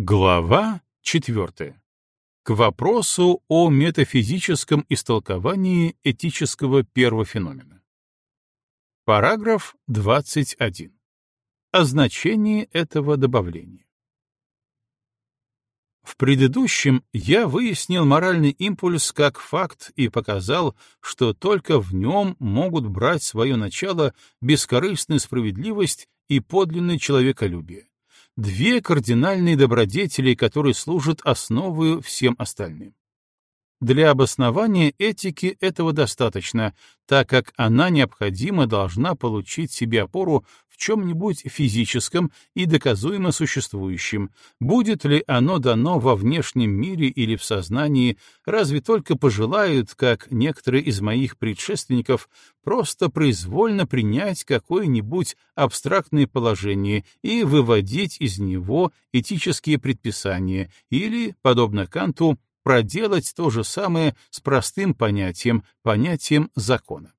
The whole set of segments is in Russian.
Глава четвертая. К вопросу о метафизическом истолковании этического первого феномена. Параграф 21. О значении этого добавления. В предыдущем я выяснил моральный импульс как факт и показал, что только в нем могут брать свое начало бескорыстная справедливость и подлинное человеколюбие две кардинальные добродетели, которые служат основой всем остальным. Для обоснования этики этого достаточно, так как она необходимо должна получить себе опору чем-нибудь физическом и доказуемо существующем, будет ли оно дано во внешнем мире или в сознании, разве только пожелают, как некоторые из моих предшественников, просто произвольно принять какое-нибудь абстрактное положение и выводить из него этические предписания или, подобно Канту, проделать то же самое с простым понятием, понятием закона.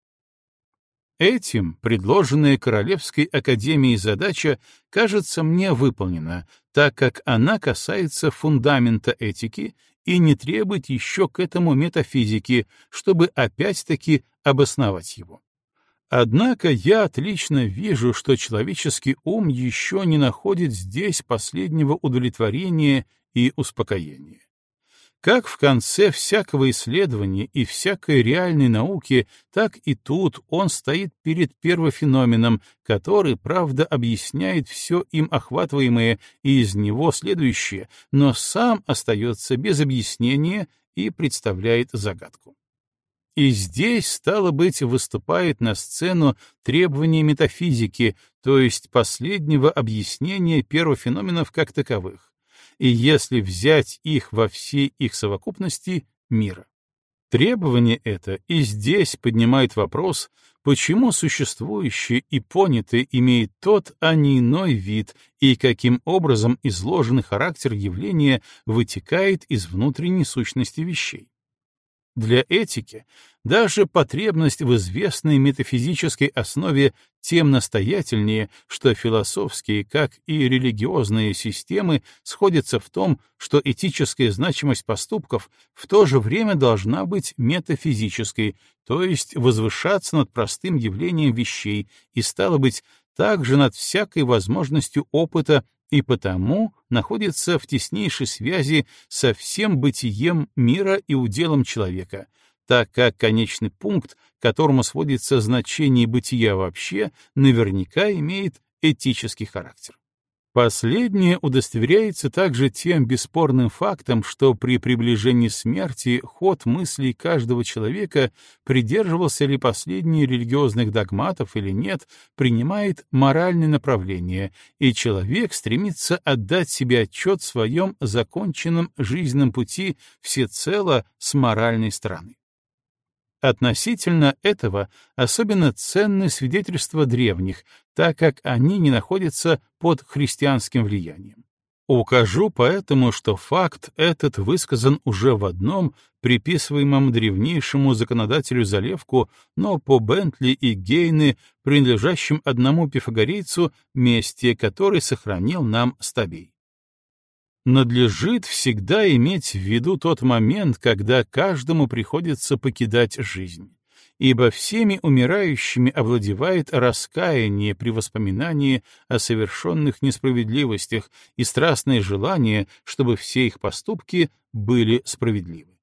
Этим предложенная Королевской академией задача кажется мне выполнена, так как она касается фундамента этики и не требует еще к этому метафизики, чтобы опять-таки обосновать его. Однако я отлично вижу, что человеческий ум еще не находит здесь последнего удовлетворения и успокоения. Как в конце всякого исследования и всякой реальной науки, так и тут он стоит перед первофеноменом, который, правда, объясняет все им охватываемое и из него следующее, но сам остается без объяснения и представляет загадку. И здесь, стало быть, выступает на сцену требование метафизики, то есть последнего объяснения первофеноменов как таковых и если взять их во всей их совокупности мира. Требование это и здесь поднимает вопрос, почему существующее и понятое имеет тот, а не иной вид, и каким образом изложенный характер явления вытекает из внутренней сущности вещей. Для этики даже потребность в известной метафизической основе тем настоятельнее, что философские, как и религиозные системы сходятся в том, что этическая значимость поступков в то же время должна быть метафизической, то есть возвышаться над простым явлением вещей и, стало быть, также над всякой возможностью опыта и потому находится в теснейшей связи со всем бытием мира и уделом человека, так как конечный пункт, которому сводится значение бытия вообще, наверняка имеет этический характер. Последнее удостоверяется также тем бесспорным фактом, что при приближении смерти ход мыслей каждого человека, придерживался ли последний религиозных догматов или нет, принимает моральное направление, и человек стремится отдать себе отчет в своем законченном жизненном пути всецело с моральной стороны. Относительно этого особенно ценны свидетельства древних, так как они не находятся под христианским влиянием. Укажу поэтому, что факт этот высказан уже в одном, приписываемом древнейшему законодателю Залевку, но по Бентли и Гейны, принадлежащим одному пифагорейцу, месте, который сохранил нам Стабей надлежит всегда иметь в виду тот момент, когда каждому приходится покидать жизнь, ибо всеми умирающими овладевает раскаяние при воспоминании о совершенных несправедливостях и страстное желание, чтобы все их поступки были справедливы.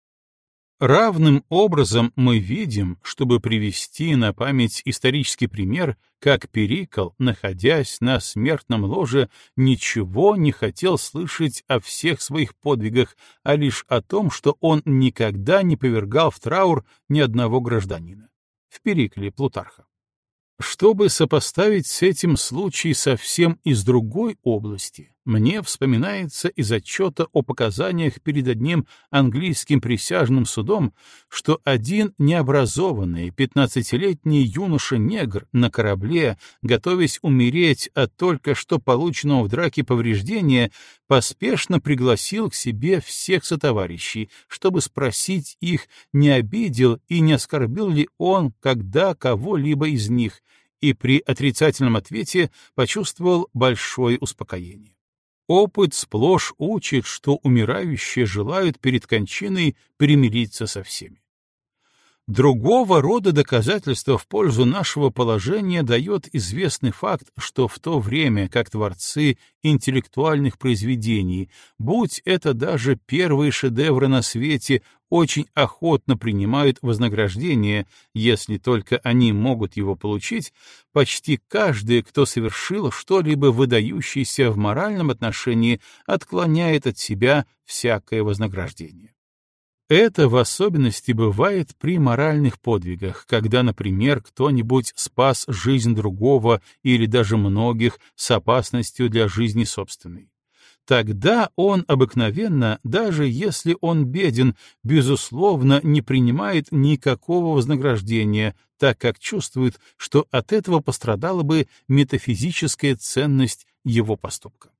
Равным образом мы видим, чтобы привести на память исторический пример, как Перикл, находясь на смертном ложе, ничего не хотел слышать о всех своих подвигах, а лишь о том, что он никогда не повергал в траур ни одного гражданина. В Перикле Плутарха. Чтобы сопоставить с этим случай совсем из другой области, мне вспоминается из отчета о показаниях перед одним английским присяжным судом, что один необразованный пятнадцатилетний юноша-негр на корабле, готовясь умереть от только что полученного в драке повреждения, поспешно пригласил к себе всех сотоварищей, чтобы спросить их, не обидел и не оскорбил ли он когда кого-либо из них, и при отрицательном ответе почувствовал большое успокоение. Опыт сплошь учит, что умирающие желают перед кончиной примириться со всеми. Другого рода доказательства в пользу нашего положения дает известный факт, что в то время, как творцы интеллектуальных произведений, будь это даже первые шедевры на свете, очень охотно принимают вознаграждение, если только они могут его получить, почти каждый, кто совершил что-либо выдающееся в моральном отношении, отклоняет от себя всякое вознаграждение. Это в особенности бывает при моральных подвигах, когда, например, кто-нибудь спас жизнь другого или даже многих с опасностью для жизни собственной. Тогда он обыкновенно, даже если он беден, безусловно, не принимает никакого вознаграждения, так как чувствует, что от этого пострадала бы метафизическая ценность его поступка.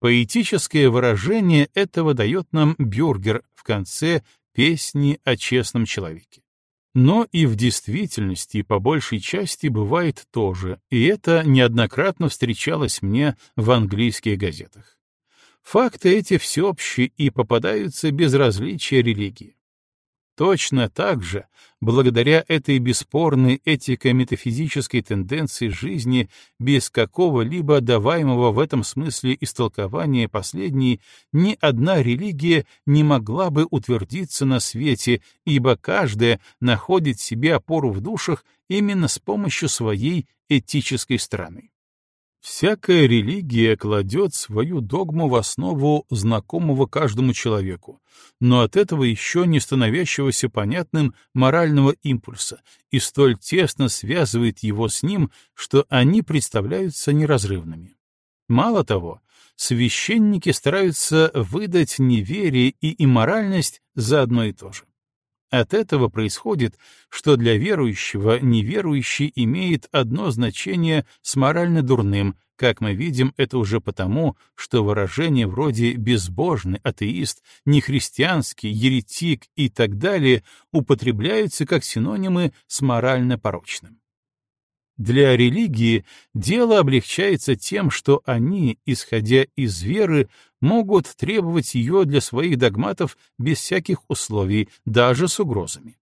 Поэтическое выражение этого дает нам Бюргер в конце «Песни о честном человеке». Но и в действительности по большей части бывает тоже, и это неоднократно встречалось мне в английских газетах. Факты эти всеобщие и попадаются без различия религии. Точно так же, благодаря этой бесспорной этико-метафизической тенденции жизни, без какого-либо даваемого в этом смысле истолкования последней, ни одна религия не могла бы утвердиться на свете, ибо каждая находит себе опору в душах именно с помощью своей этической стороны. Всякая религия кладет свою догму в основу знакомого каждому человеку, но от этого еще не становящегося понятным морального импульса и столь тесно связывает его с ним, что они представляются неразрывными. Мало того, священники стараются выдать неверие и имморальность за одно и то же. От этого происходит, что для верующего неверующий имеет одно значение с морально дурным, как мы видим, это уже потому, что выражения вроде «безбожный», «атеист», «нехристианский», «еретик» и так далее употребляются как синонимы с морально порочным. Для религии дело облегчается тем, что они, исходя из веры, могут требовать ее для своих догматов без всяких условий, даже с угрозами.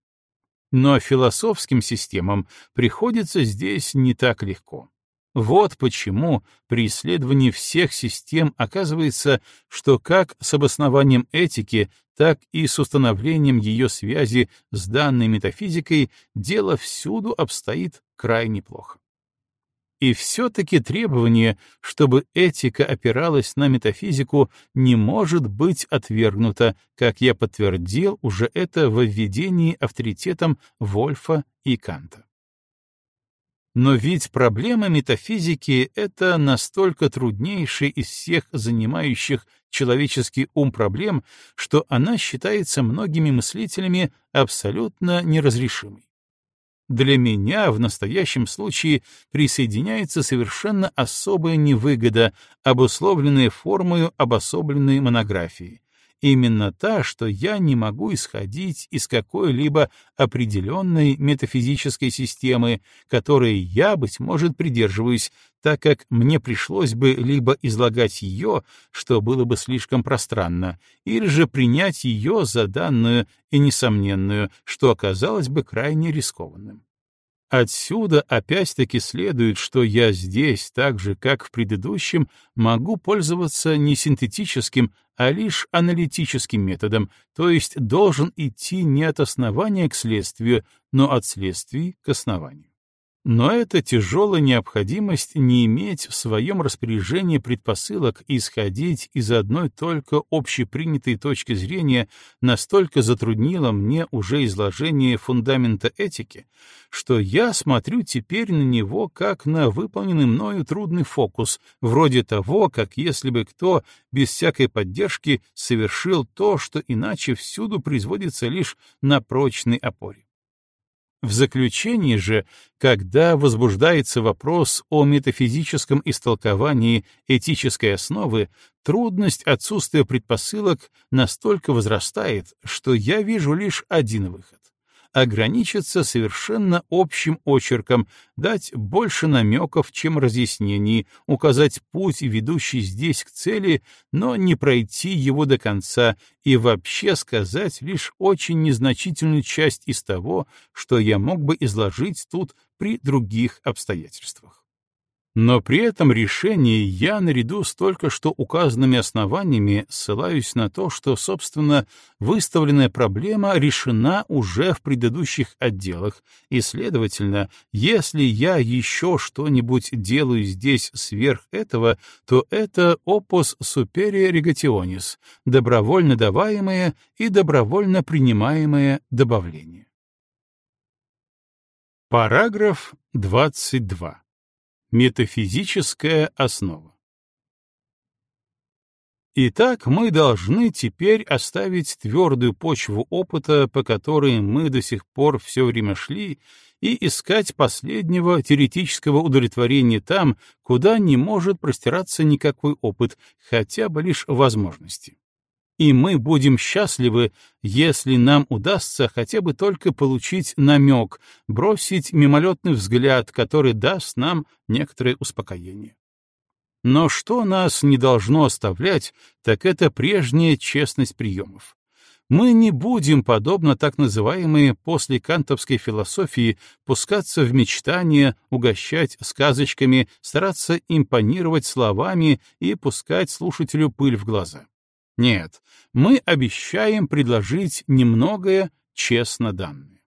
Но философским системам приходится здесь не так легко. Вот почему при исследовании всех систем оказывается, что как с обоснованием этики, так и с установлением ее связи с данной метафизикой дело всюду обстоит крайне плохо. И все-таки требование, чтобы этика опиралась на метафизику, не может быть отвергнуто, как я подтвердил уже это в введении авторитетом Вольфа и Канта. Но ведь проблема метафизики — это настолько труднейшая из всех занимающих человеческий ум проблем, что она считается многими мыслителями абсолютно неразрешимой. Для меня в настоящем случае присоединяется совершенно особая невыгода, обусловленная формою обособленной монографии, именно та, что я не могу исходить из какой-либо определенной метафизической системы, которой я, быть может, придерживаюсь, так как мне пришлось бы либо излагать ее, что было бы слишком пространно, или же принять ее за данную и несомненную, что оказалось бы крайне рискованным. Отсюда опять-таки следует, что я здесь, так же, как в предыдущем, могу пользоваться не синтетическим, а лишь аналитическим методом, то есть должен идти не от основания к следствию, но от следствий к основанию. Но эта тяжелая необходимость не иметь в своем распоряжении предпосылок исходить из одной только общепринятой точки зрения настолько затруднила мне уже изложение фундамента этики, что я смотрю теперь на него как на выполненный мною трудный фокус, вроде того, как если бы кто без всякой поддержки совершил то, что иначе всюду производится лишь на прочной опоре. В заключении же, когда возбуждается вопрос о метафизическом истолковании этической основы, трудность отсутствия предпосылок настолько возрастает, что я вижу лишь один выход ограничиться совершенно общим очерком, дать больше намеков, чем разъяснений, указать путь, ведущий здесь к цели, но не пройти его до конца и вообще сказать лишь очень незначительную часть из того, что я мог бы изложить тут при других обстоятельствах. Но при этом решении я, наряду с только что указанными основаниями, ссылаюсь на то, что, собственно, выставленная проблема решена уже в предыдущих отделах, и, следовательно, если я еще что-нибудь делаю здесь сверх этого, то это opus superior regationis, добровольно даваемое и добровольно принимаемое добавление. Параграф 22. Метафизическая основа. Итак, мы должны теперь оставить твердую почву опыта, по которой мы до сих пор все время шли, и искать последнего теоретического удовлетворения там, куда не может простираться никакой опыт, хотя бы лишь возможности и мы будем счастливы, если нам удастся хотя бы только получить намек, бросить мимолетный взгляд, который даст нам некоторое успокоение. Но что нас не должно оставлять, так это прежняя честность приемов. Мы не будем, подобно так называемой после кантовской философии, пускаться в мечтания, угощать сказочками, стараться импонировать словами и пускать слушателю пыль в глаза. Нет, мы обещаем предложить немногое честно данное.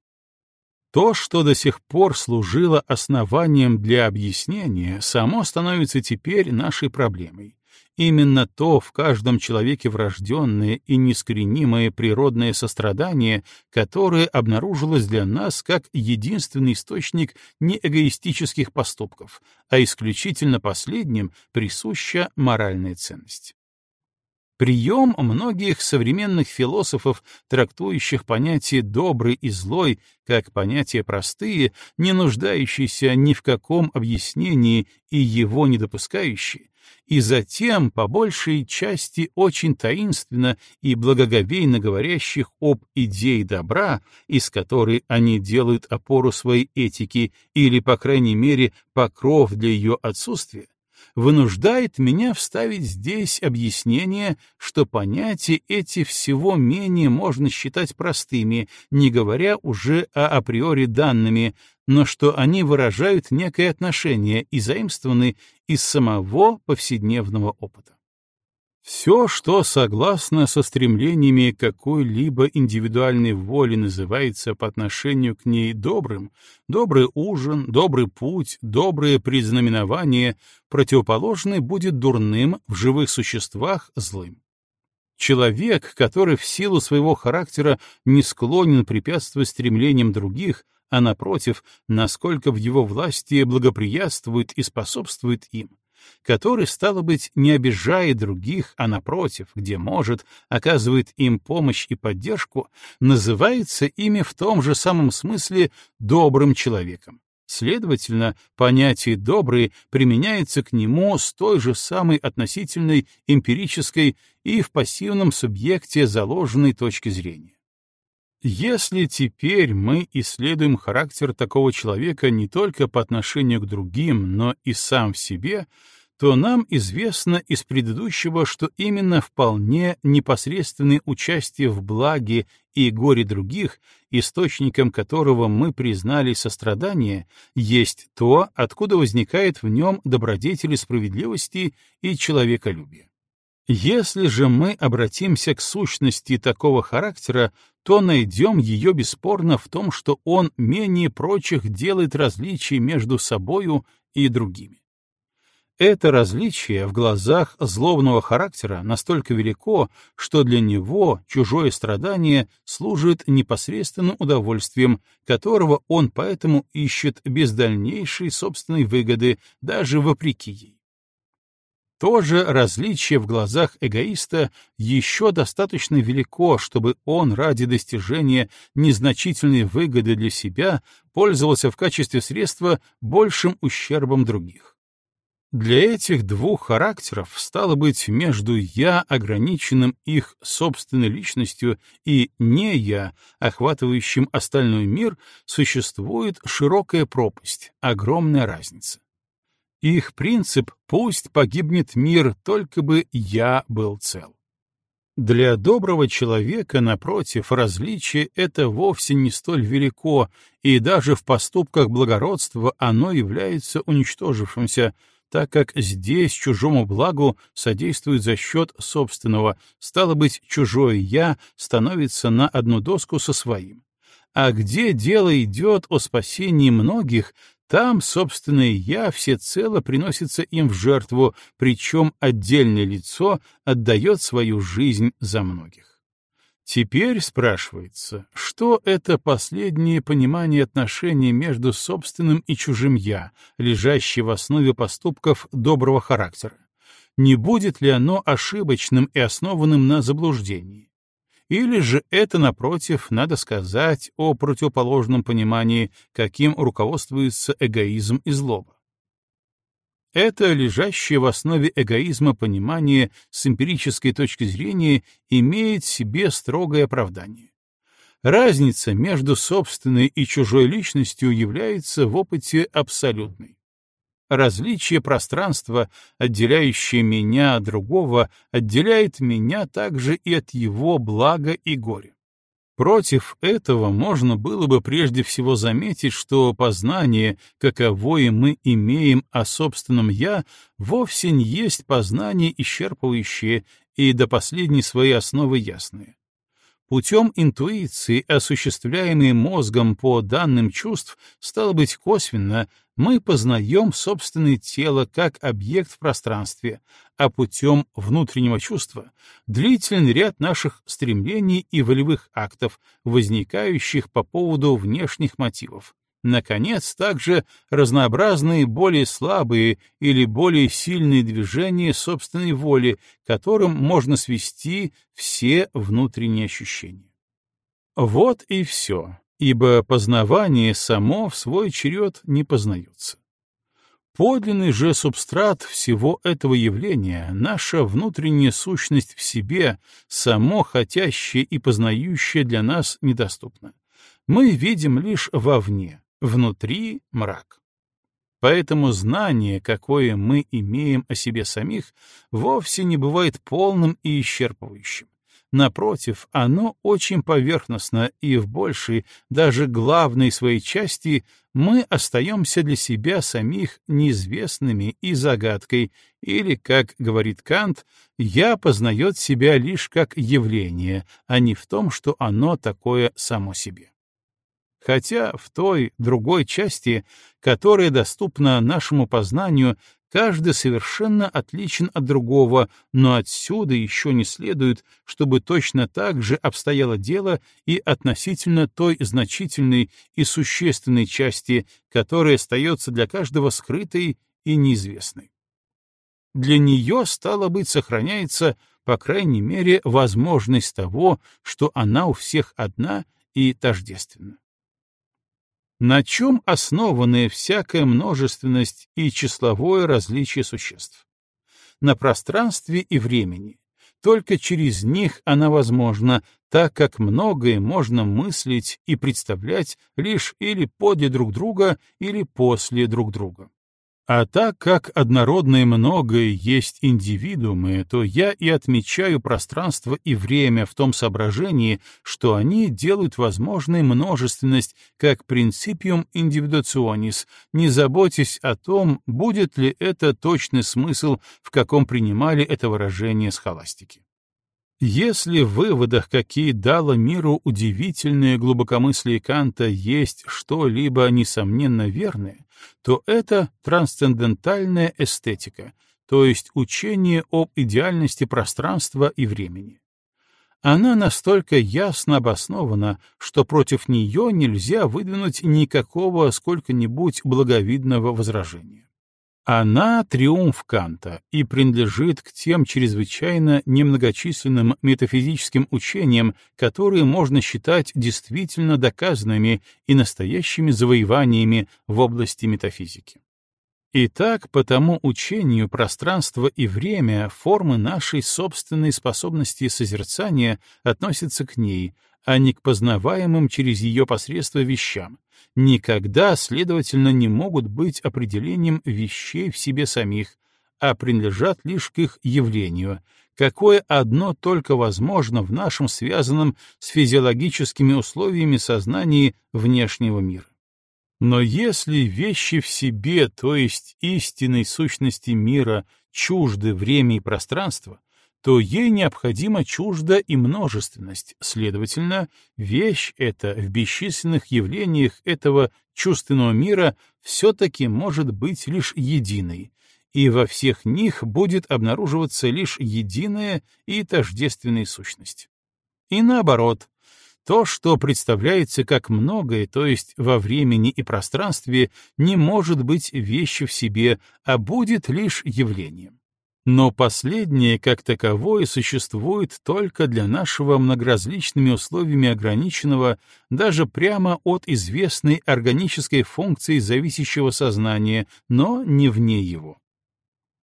То, что до сих пор служило основанием для объяснения, само становится теперь нашей проблемой. Именно то в каждом человеке врожденное и неискоренимое природное сострадание, которое обнаружилось для нас как единственный источник не эгоистических поступков, а исключительно последним присуща моральная ценность. Прием многих современных философов, трактующих понятие «добрый» и «злой» как понятия простые, не нуждающиеся ни в каком объяснении и его не допускающие, и затем, по большей части, очень таинственно и благоговейно говорящих об идее добра, из которой они делают опору своей этики или, по крайней мере, покров для ее отсутствия, вынуждает меня вставить здесь объяснение, что понятия эти всего менее можно считать простыми, не говоря уже о априори данными, но что они выражают некое отношение и заимствованы из самого повседневного опыта. Все, что согласно со стремлениями какой-либо индивидуальной воли называется по отношению к ней добрым, добрый ужин, добрый путь, доброе признаменование, противоположный будет дурным в живых существах злым. Человек, который в силу своего характера не склонен препятствовать стремлениям других, а напротив, насколько в его власти благоприятствует и способствует им, который, стало быть, не обижает других, а напротив, где может, оказывает им помощь и поддержку, называется ими в том же самом смысле добрым человеком. Следовательно, понятие «добрый» применяется к нему с той же самой относительной, эмпирической и в пассивном субъекте заложенной точки зрения. Если теперь мы исследуем характер такого человека не только по отношению к другим, но и сам в себе, то нам известно из предыдущего, что именно вполне непосредственное участие в благе и горе других, источником которого мы признали сострадание, есть то, откуда возникает в нем добродетели справедливости и человеколюбия. Если же мы обратимся к сущности такого характера, то найдем ее бесспорно в том, что он менее прочих делает различия между собою и другими. Это различие в глазах злобного характера настолько велико, что для него чужое страдание служит непосредственным удовольствием, которого он поэтому ищет без дальнейшей собственной выгоды, даже вопреки ей. То же различие в глазах эгоиста еще достаточно велико, чтобы он ради достижения незначительной выгоды для себя пользовался в качестве средства большим ущербом других. Для этих двух характеров, стало быть, между «я», ограниченным их собственной личностью, и «не я», охватывающим остальной мир, существует широкая пропасть, огромная разница. Их принцип «пусть погибнет мир, только бы я был цел». Для доброго человека, напротив, различие это вовсе не столь велико, и даже в поступках благородства оно является уничтожившимся, так как здесь чужому благу содействует за счет собственного, стало быть, чужое «я» становится на одну доску со своим. А где дело идет о спасении многих, там собственное «я» всецело приносится им в жертву, причем отдельное лицо отдает свою жизнь за многих. Теперь спрашивается, что это последнее понимание отношений между собственным и чужим «я», лежащее в основе поступков доброго характера? Не будет ли оно ошибочным и основанным на заблуждении? Или же это, напротив, надо сказать о противоположном понимании, каким руководствуется эгоизм и злоба? Это лежащее в основе эгоизма понимание с эмпирической точки зрения имеет себе строгое оправдание. Разница между собственной и чужой личностью является в опыте абсолютной. Различие пространства, отделяющее меня от другого, отделяет меня также и от его блага и горя. Против этого можно было бы прежде всего заметить, что познание, каковое мы имеем о собственном «я», вовсе не есть познание исчерпывающее и до последней своей основы ясное. Путем интуиции, осуществляемой мозгом по данным чувств, стало быть косвенно, мы познаем собственное тело как объект в пространстве, а путем внутреннего чувства — длительный ряд наших стремлений и волевых актов, возникающих по поводу внешних мотивов. Наконец, также разнообразные более слабые или более сильные движения собственной воли, которым можно свести все внутренние ощущения. Вот и все ибо познавание само в свой черед не познается. Подлинный же субстрат всего этого явления, наша внутренняя сущность в себе, само хотящее и познающее для нас недоступно. Мы видим лишь вовне, внутри — мрак. Поэтому знание, какое мы имеем о себе самих, вовсе не бывает полным и исчерпывающим. Напротив, оно очень поверхностно, и в большей, даже главной своей части мы остаемся для себя самих неизвестными и загадкой, или, как говорит Кант, «я» познает себя лишь как явление, а не в том, что оно такое само себе хотя в той другой части, которая доступна нашему познанию, Каждый совершенно отличен от другого, но отсюда еще не следует, чтобы точно так же обстояло дело и относительно той значительной и существенной части, которая остается для каждого скрытой и неизвестной. Для нее, стало быть, сохраняется, по крайней мере, возможность того, что она у всех одна и тождественна. На чем основаны всякая множественность и числовое различие существ? На пространстве и времени. Только через них она возможна, так как многое можно мыслить и представлять лишь или подле друг друга, или после друг друга. А так как однородное многое есть индивидуумы, то я и отмечаю пространство и время в том соображении, что они делают возможной множественность как принципиум индивидуационис, не заботясь о том, будет ли это точный смысл, в каком принимали это выражение схоластики. Если в выводах, какие дало миру удивительное глубокомыслие Канта, есть что-либо несомненно верное, то это трансцендентальная эстетика, то есть учение об идеальности пространства и времени. Она настолько ясно обоснована, что против нее нельзя выдвинуть никакого сколько-нибудь благовидного возражения. Она — триумф Канта и принадлежит к тем чрезвычайно немногочисленным метафизическим учениям, которые можно считать действительно доказанными и настоящими завоеваниями в области метафизики. Итак, по тому учению пространство и время, формы нашей собственной способности созерцания относятся к ней, а не к познаваемым через ее посредство вещам, никогда, следовательно, не могут быть определением вещей в себе самих, а принадлежат лишь к их явлению, какое одно только возможно в нашем связанном с физиологическими условиями сознании внешнего мира. Но если вещи в себе, то есть истинной сущности мира, чужды время и пространство, то ей необходима чужда и множественность, следовательно, вещь эта в бесчисленных явлениях этого чувственного мира все-таки может быть лишь единой, и во всех них будет обнаруживаться лишь единая и тождественная сущность. И наоборот, то, что представляется как многое, то есть во времени и пространстве, не может быть вещью в себе, а будет лишь явлением. Но последнее, как таковое, существует только для нашего многоразличными условиями ограниченного, даже прямо от известной органической функции зависящего сознания, но не вне его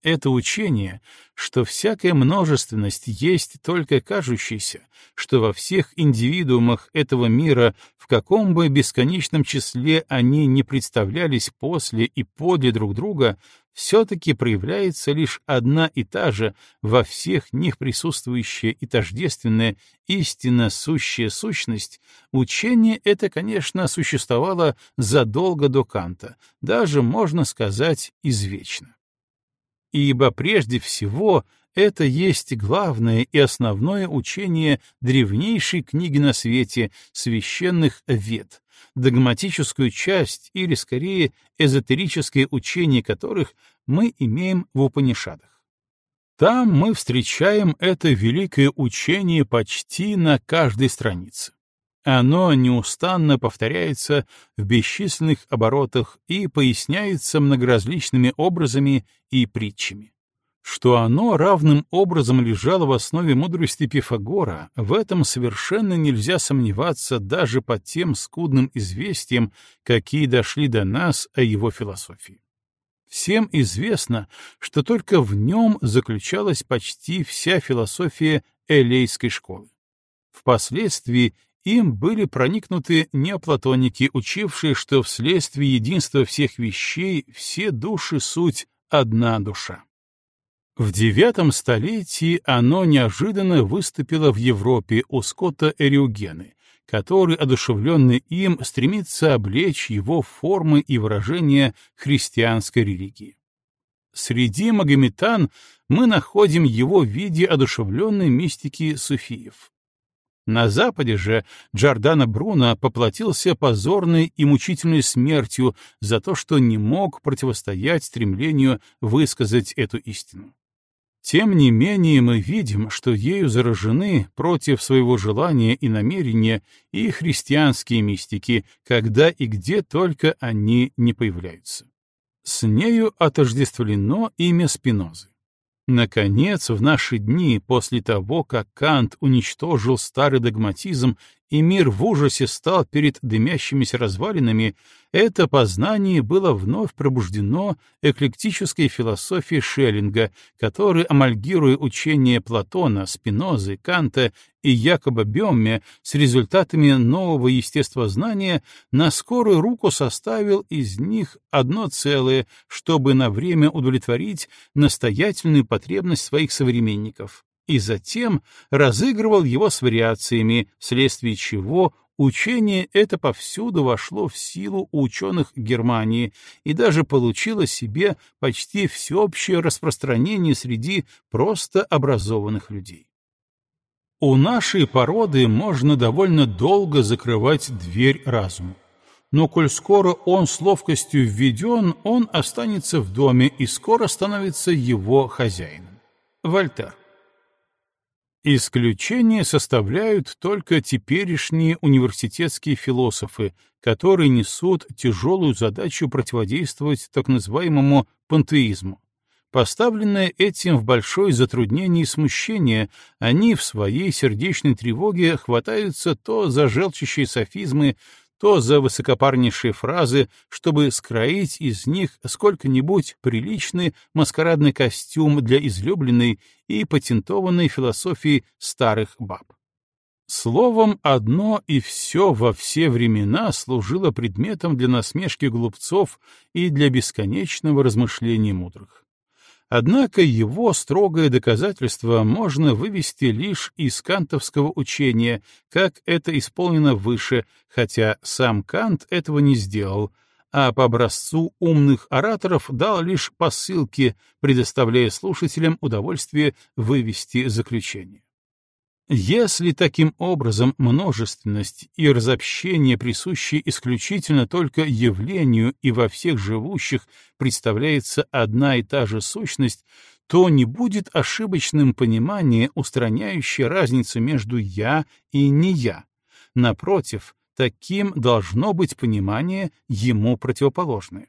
это учение, что всякая множественность есть только кажущаяся, что во всех индивидуумах этого мира, в каком бы бесконечном числе они не представлялись после и подле друг друга, все-таки проявляется лишь одна и та же во всех них присутствующая и тождественная истинно сущая сущность, учение это, конечно, существовало задолго до Канта, даже, можно сказать, извечно ибо прежде всего это есть главное и основное учение древнейшей книги на свете, священных вет, догматическую часть или, скорее, эзотерическое учение которых мы имеем в Упанишадах. Там мы встречаем это великое учение почти на каждой странице. Оно неустанно повторяется в бесчисленных оборотах и поясняется многоразличными образами и притчами. Что оно равным образом лежало в основе мудрости Пифагора, в этом совершенно нельзя сомневаться даже по тем скудным известиям, какие дошли до нас о его философии. Всем известно, что только в нем заключалась почти вся философия элейской школы. Впоследствии им были проникнуты неоплатоники, учившие, что вследствие единства всех вещей все души — суть одна душа. В девятом столетии оно неожиданно выступило в Европе у Скотта Эриугены, который, одушевленный им, стремится облечь его формы и выражения христианской религии. Среди магометан мы находим его в виде одушевленной мистики суфиев. На Западе же Джордано Бруно поплатился позорной и мучительной смертью за то, что не мог противостоять стремлению высказать эту истину. Тем не менее мы видим, что ею заражены против своего желания и намерения и христианские мистики, когда и где только они не появляются. С нею отождествлено имя Спинозы. Наконец, в наши дни, после того, как Кант уничтожил старый догматизм и мир в ужасе стал перед дымящимися развалинами, это познание было вновь пробуждено эклектической философией Шеллинга, который, амальгируя учения Платона, Спинозы, Канта и Якоба Бемме с результатами нового естествознания, на скорую руку составил из них одно целое, чтобы на время удовлетворить настоятельную потребность своих современников и затем разыгрывал его с вариациями, вследствие чего учение это повсюду вошло в силу у ученых Германии и даже получило себе почти всеобщее распространение среди просто образованных людей. У нашей породы можно довольно долго закрывать дверь разуму. Но коль скоро он с ловкостью введен, он останется в доме и скоро становится его хозяином. Вольтер. Исключение составляют только теперешние университетские философы, которые несут тяжелую задачу противодействовать так называемому пантеизму. Поставленные этим в большое затруднение и смущение, они в своей сердечной тревоге хватаются то за желчащие софизмы, что за высокопарнейшие фразы, чтобы скроить из них сколько-нибудь приличный маскарадный костюм для излюбленной и патентованной философии старых баб. Словом, одно и все во все времена служило предметом для насмешки глупцов и для бесконечного размышления мудрых. Однако его строгое доказательство можно вывести лишь из кантовского учения, как это исполнено выше, хотя сам Кант этого не сделал, а по образцу умных ораторов дал лишь посылки, предоставляя слушателям удовольствие вывести заключение. Если таким образом множественность и разобщение присущи исключительно только явлению и во всех живущих представляется одна и та же сущность, то не будет ошибочным понимание, устраняющее разницу между «я» и «не я». Напротив, таким должно быть понимание ему противоположное.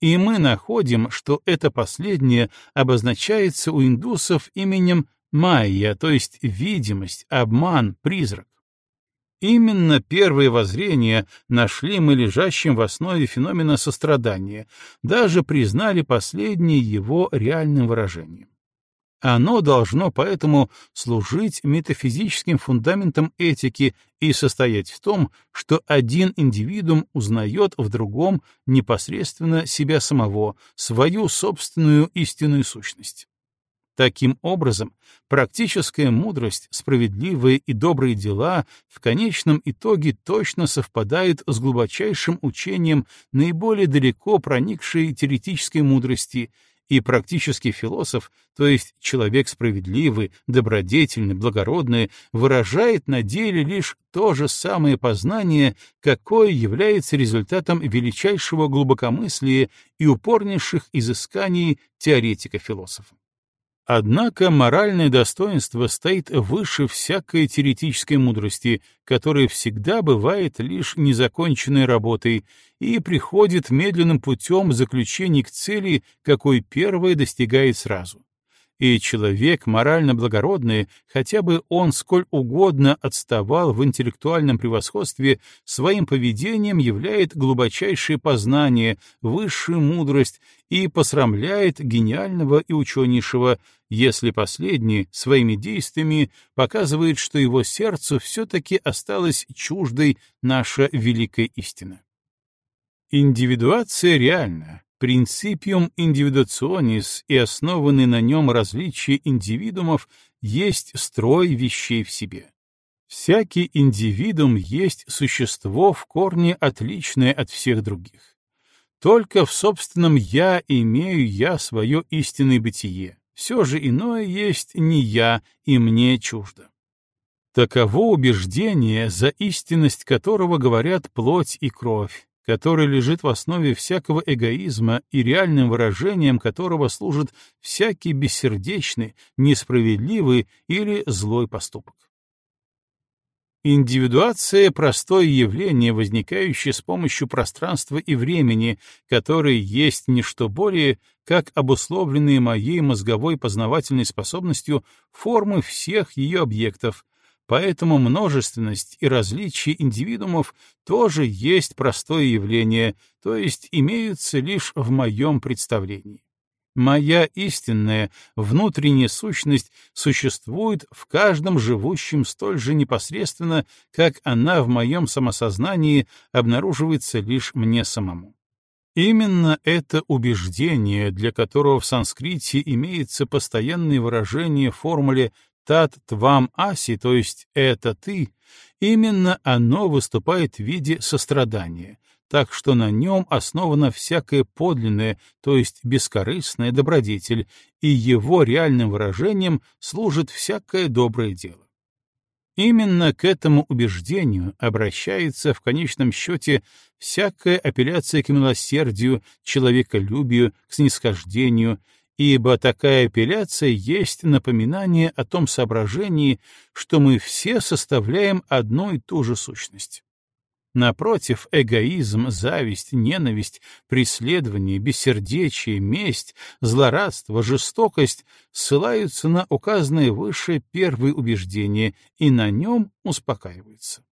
И мы находим, что это последнее обозначается у индусов именем Майя, то есть видимость, обман, призрак. Именно первые воззрения нашли мы лежащим в основе феномена сострадания, даже признали последнее его реальным выражением. Оно должно поэтому служить метафизическим фундаментом этики и состоять в том, что один индивидуум узнает в другом непосредственно себя самого, свою собственную истинную сущность. Таким образом, практическая мудрость, справедливые и добрые дела в конечном итоге точно совпадают с глубочайшим учением наиболее далеко проникшей теоретической мудрости, и практический философ, то есть человек справедливый, добродетельный, благородный, выражает на деле лишь то же самое познание, какое является результатом величайшего глубокомыслия и упорнейших изысканий теоретика-философа. Однако моральное достоинство стоит выше всякой теоретической мудрости, которая всегда бывает лишь незаконченной работой и приходит медленным путем заключения к цели, какой первое достигает сразу и человек морально благородный, хотя бы он сколь угодно отставал в интеллектуальном превосходстве, своим поведением являет глубочайшее познание, высшую мудрость и посрамляет гениального и ученейшего, если последний своими действиями показывает, что его сердцу все-таки осталась чуждой наша великая истина. Индивидуация реальна, Принципиум индивидуационис и основанный на нем различие индивидуумов есть строй вещей в себе. Всякий индивидуум есть существо в корне отличное от всех других. Только в собственном «я» имею я свое истинное бытие, все же иное есть не я, и мне чуждо. Таково убеждение, за истинность которого говорят плоть и кровь, который лежит в основе всякого эгоизма и реальным выражением которого служит всякий бессердечный, несправедливый или злой поступок. Индивидуация — простое явление, возникающее с помощью пространства и времени, которые есть не что более, как обусловленные моей мозговой познавательной способностью формы всех ее объектов, Поэтому множественность и различие индивидуумов тоже есть простое явление, то есть имеются лишь в моем представлении. Моя истинная внутренняя сущность существует в каждом живущем столь же непосредственно, как она в моем самосознании обнаруживается лишь мне самому. Именно это убеждение, для которого в санскрите имеется постоянное выражение в формуле тат твам аси, то есть это ты, именно оно выступает в виде сострадания, так что на нем основана всякая подлинная, то есть бескорыстная добродетель, и его реальным выражением служит всякое доброе дело. Именно к этому убеждению обращается в конечном счете всякая апелляция к милосердию, человеколюбию, к снисхождению, ибо такая апелляция есть напоминание о том соображении, что мы все составляем одну и ту же сущность. Напротив, эгоизм, зависть, ненависть, преследование, бессердечие, месть, злорадство, жестокость ссылаются на указанное выше первые убеждения и на нем успокаиваются.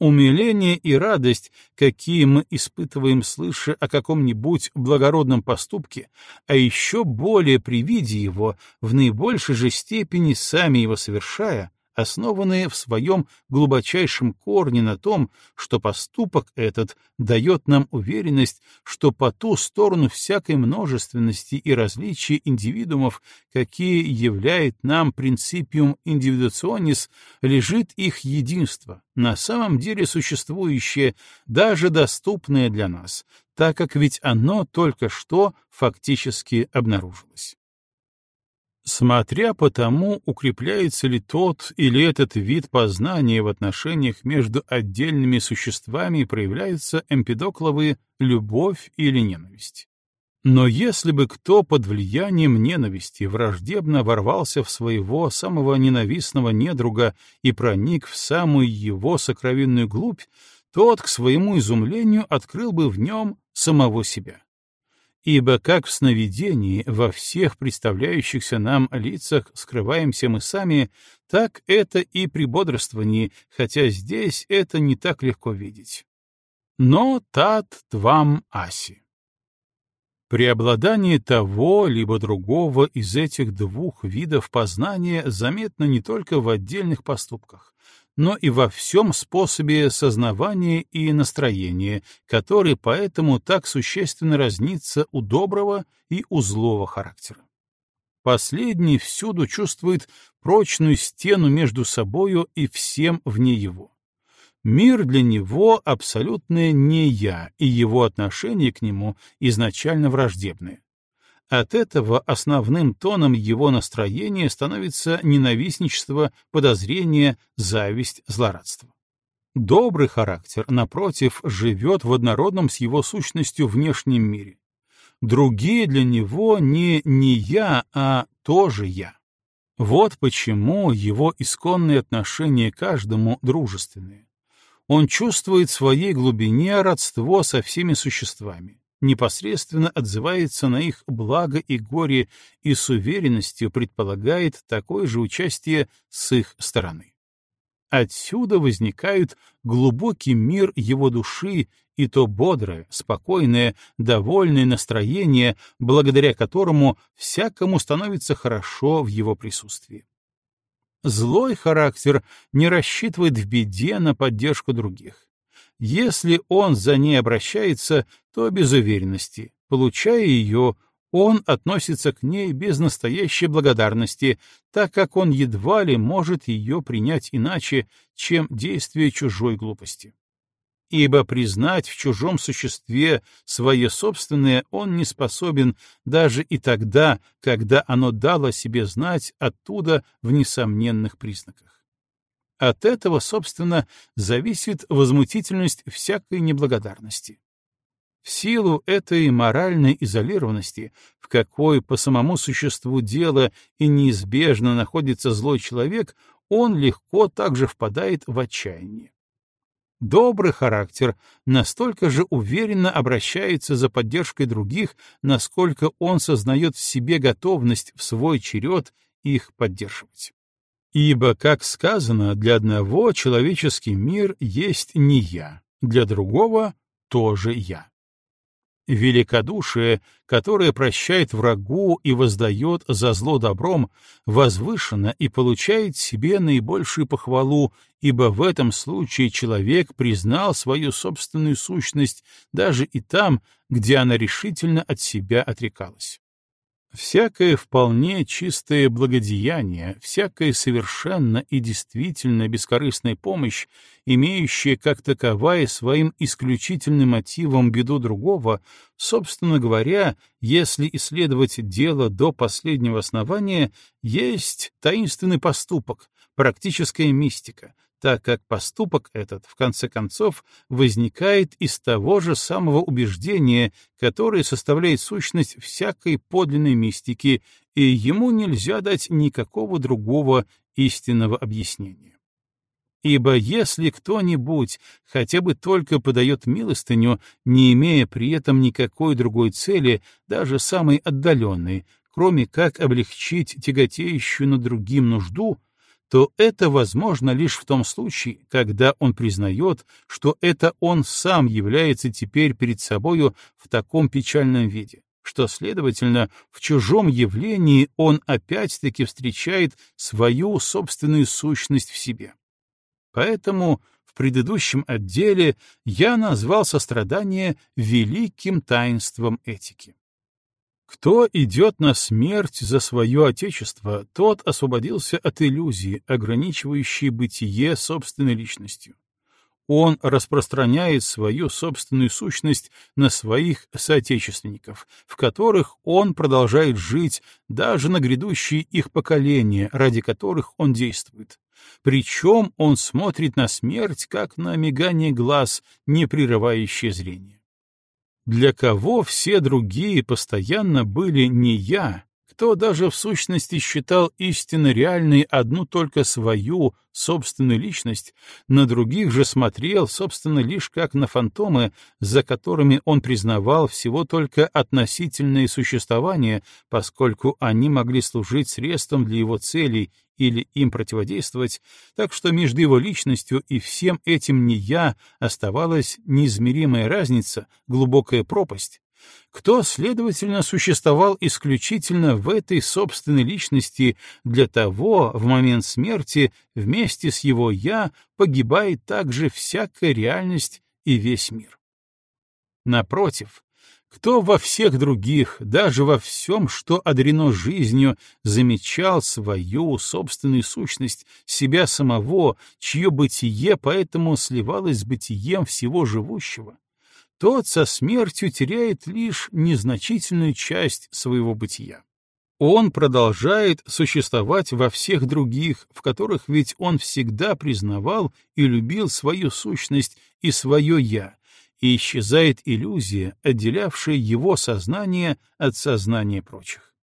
Умиление и радость, какие мы испытываем, слыша о каком-нибудь благородном поступке, а еще более при виде его, в наибольшей же степени сами его совершая, основанные в своем глубочайшем корне на том, что поступок этот дает нам уверенность, что по ту сторону всякой множественности и различия индивидуумов, какие являет нам принципиум индивидуационис, лежит их единство, на самом деле существующее, даже доступное для нас, так как ведь оно только что фактически обнаружилось. Смотря по тому, укрепляется ли тот или этот вид познания в отношениях между отдельными существами, проявляются эмпидокловые любовь или ненависть. Но если бы кто под влиянием ненависти враждебно ворвался в своего самого ненавистного недруга и проник в самую его сокровенную глубь, тот, к своему изумлению, открыл бы в нем самого себя. Ибо как в сновидении во всех представляющихся нам лицах скрываемся мы сами, так это и при бодрствовании, хотя здесь это не так легко видеть. Но тат твам аси. Преобладание того либо другого из этих двух видов познания заметно не только в отдельных поступках, но и во всем способе сознавания и настроения, который поэтому так существенно разнится у доброго и у злого характера. Последний всюду чувствует прочную стену между собою и всем вне его. Мир для него абсолютное не «я», и его отношение к нему изначально враждебное. От этого основным тоном его настроения становится ненавистничество, подозрение, зависть, злорадство. Добрый характер, напротив, живет в однородном с его сущностью внешнем мире. Другие для него не «не я», а «тоже я». Вот почему его исконные отношения каждому дружественные. Он чувствует в своей глубине родство со всеми существами непосредственно отзывается на их благо и горе и с уверенностью предполагает такое же участие с их стороны. Отсюда возникают глубокий мир его души и то бодрое, спокойное, довольное настроение, благодаря которому всякому становится хорошо в его присутствии. Злой характер не рассчитывает в беде на поддержку других. Если он за ней обращается, то без уверенности. Получая ее, он относится к ней без настоящей благодарности, так как он едва ли может ее принять иначе, чем действие чужой глупости. Ибо признать в чужом существе свое собственное он не способен даже и тогда, когда оно дало себе знать оттуда в несомненных признаках. От этого, собственно, зависит возмутительность всякой неблагодарности. В силу этой моральной изолированности, в какой по самому существу дела и неизбежно находится злой человек, он легко также впадает в отчаяние. Добрый характер настолько же уверенно обращается за поддержкой других, насколько он сознает в себе готовность в свой черед их поддерживать. Ибо, как сказано, для одного человеческий мир есть не я, для другого тоже я. Великодушие, которое прощает врагу и воздает за зло добром, возвышено и получает себе наибольшую похвалу, ибо в этом случае человек признал свою собственную сущность даже и там, где она решительно от себя отрекалась. Всякое вполне чистое благодеяние, всякая совершенно и действительно бескорыстная помощь, имеющая как таковая своим исключительным мотивом беду другого, собственно говоря, если исследовать дело до последнего основания, есть таинственный поступок, практическая мистика, так как поступок этот, в конце концов, возникает из того же самого убеждения, которое составляет сущность всякой подлинной мистики, и ему нельзя дать никакого другого истинного объяснения. Ибо если кто-нибудь хотя бы только подает милостыню, не имея при этом никакой другой цели, даже самой отдаленной, кроме как облегчить тяготеющую над другим нужду, то это возможно лишь в том случае, когда он признает, что это он сам является теперь перед собою в таком печальном виде, что, следовательно, в чужом явлении он опять-таки встречает свою собственную сущность в себе. Поэтому в предыдущем отделе я назвал сострадание великим таинством этики. Кто идет на смерть за свое отечество, тот освободился от иллюзии, ограничивающей бытие собственной личностью. Он распространяет свою собственную сущность на своих соотечественников, в которых он продолжает жить даже на грядущие их поколения, ради которых он действует. Причем он смотрит на смерть, как на мигание глаз, не прерывающее зрение. Для кого все другие постоянно были не я, кто даже в сущности считал истинно реальной одну только свою собственную личность, на других же смотрел, собственно, лишь как на фантомы, за которыми он признавал всего только относительное существование, поскольку они могли служить средством для его целей или им противодействовать, так что между его личностью и всем этим не я оставалась неизмеримая разница, глубокая пропасть, кто, следовательно, существовал исключительно в этой собственной личности для того, в момент смерти, вместе с его «я» погибает также всякая реальность и весь мир. Напротив, кто во всех других, даже во всем, что одарено жизнью, замечал свою собственную сущность, себя самого, чье бытие поэтому сливалось с бытием всего живущего, тот со смертью теряет лишь незначительную часть своего бытия. Он продолжает существовать во всех других, в которых ведь он всегда признавал и любил свою сущность и свое «я», и исчезает иллюзия, отделявшая его сознание от сознания прочих.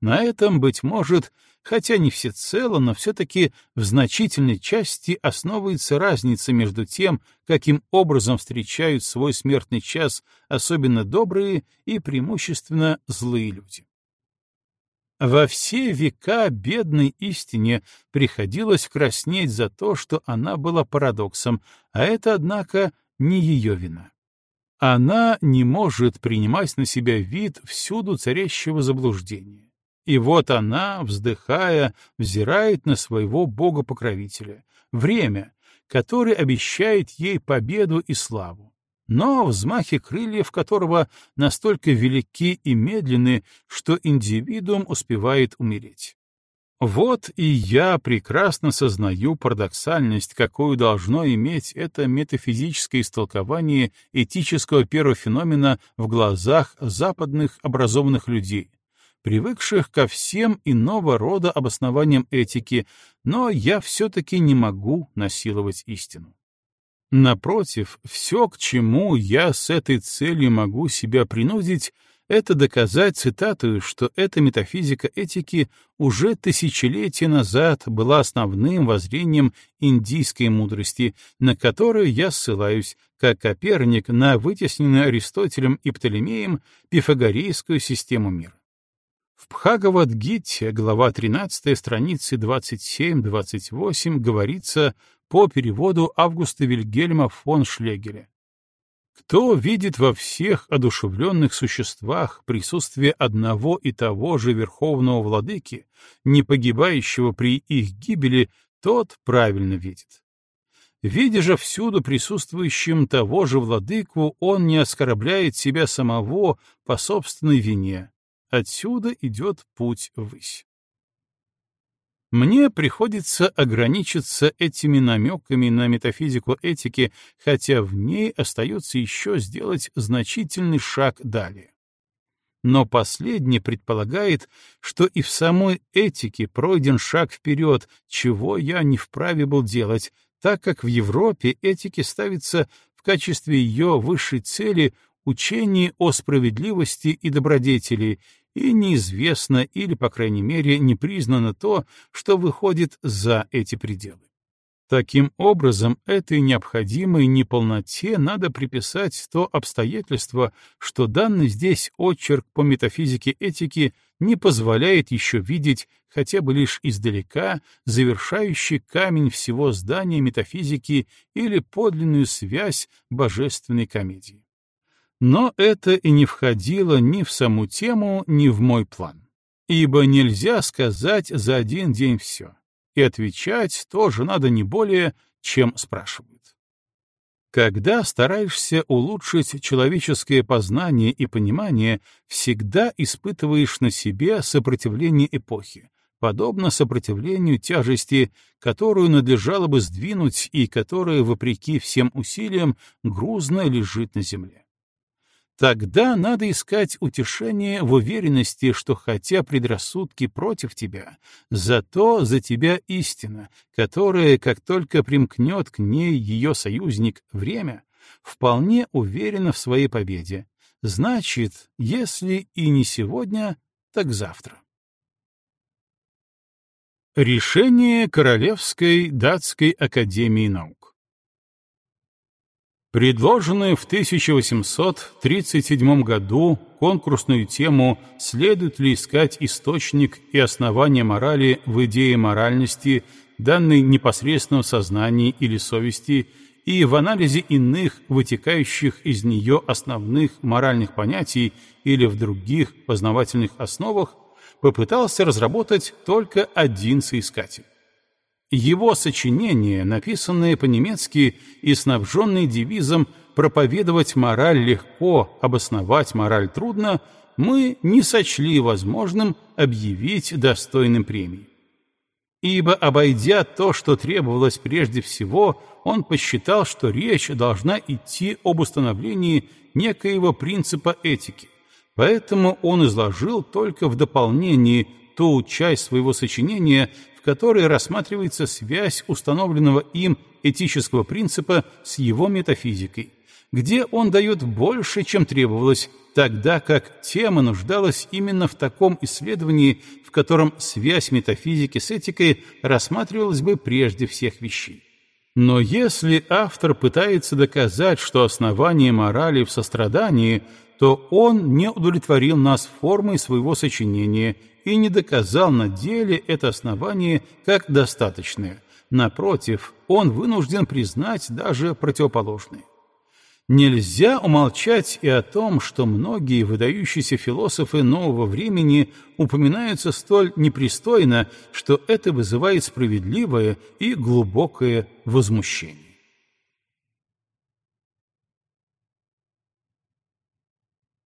На этом, быть может, хотя не всецело, но все-таки в значительной части основывается разница между тем, каким образом встречают свой смертный час особенно добрые и преимущественно злые люди. Во все века бедной истине приходилось краснеть за то, что она была парадоксом, а это, однако, не ее вина. Она не может принимать на себя вид всюду царящего заблуждения и вот она, вздыхая, взирает на своего бога-покровителя, время, который обещает ей победу и славу, но взмахи крыльев которого настолько велики и медленны, что индивидуум успевает умереть. Вот и я прекрасно сознаю парадоксальность, какую должно иметь это метафизическое истолкование этического первого феномена в глазах западных образованных людей, привыкших ко всем иного рода обоснованиям этики, но я все-таки не могу насиловать истину. Напротив, все, к чему я с этой целью могу себя принудить, это доказать цитату, что эта метафизика этики уже тысячелетия назад была основным воззрением индийской мудрости, на которую я ссылаюсь, как Коперник на вытесненную Аристотелем и Птолемеем пифагорейскую систему мира. В Бхагавадгите, глава 13, страницы 27-28, говорится по переводу Августа Вильгельма фон Шлегеля. Кто видит во всех одушевленных существах присутствие одного и того же верховного владыки, не погибающего при их гибели, тот правильно видит. Видя же всюду присутствующим того же владыку, он не оскорбляет себя самого по собственной вине, Отсюда идет путь ввысь. Мне приходится ограничиться этими намеками на метафизику этики, хотя в ней остается еще сделать значительный шаг далее. Но последний предполагает, что и в самой этике пройден шаг вперед, чего я не вправе был делать, так как в Европе этике ставится в качестве ее высшей цели учение о справедливости и добродетели, и неизвестно или, по крайней мере, не признано то, что выходит за эти пределы. Таким образом, этой необходимой неполноте надо приписать то обстоятельство, что данный здесь очерк по метафизике этики не позволяет еще видеть хотя бы лишь издалека завершающий камень всего здания метафизики или подлинную связь божественной комедии. Но это и не входило ни в саму тему, ни в мой план. Ибо нельзя сказать за один день все, и отвечать тоже надо не более, чем спрашивают. Когда стараешься улучшить человеческое познание и понимание, всегда испытываешь на себе сопротивление эпохи, подобно сопротивлению тяжести, которую надлежало бы сдвинуть и которая, вопреки всем усилиям, грузно лежит на земле. Тогда надо искать утешение в уверенности, что хотя предрассудки против тебя, зато за тебя истина, которая, как только примкнет к ней ее союзник время, вполне уверена в своей победе. Значит, если и не сегодня, так завтра. Решение Королевской датской академии наук Предложенную в 1837 году конкурсную тему «Следует ли искать источник и основание морали в идее моральности, данной непосредственно в сознании или совести, и в анализе иных, вытекающих из нее основных моральных понятий или в других познавательных основах, попытался разработать только один соискатель. Его сочинения, написанные по-немецки и снабженные девизом «проповедовать мораль легко, обосновать мораль трудно», мы не сочли возможным объявить достойным премии. Ибо, обойдя то, что требовалось прежде всего, он посчитал, что речь должна идти об установлении некоего принципа этики, поэтому он изложил только в дополнении ту часть своего сочинения, которой рассматривается связь установленного им этического принципа с его метафизикой, где он дает больше, чем требовалось, тогда как тема нуждалась именно в таком исследовании, в котором связь метафизики с этикой рассматривалась бы прежде всех вещей. Но если автор пытается доказать, что основание морали в сострадании, то он не удовлетворил нас формой своего сочинения и не доказал на деле это основание как достаточное. Напротив, он вынужден признать даже противоположное. Нельзя умолчать и о том, что многие выдающиеся философы нового времени упоминаются столь непристойно, что это вызывает справедливое и глубокое возмущение.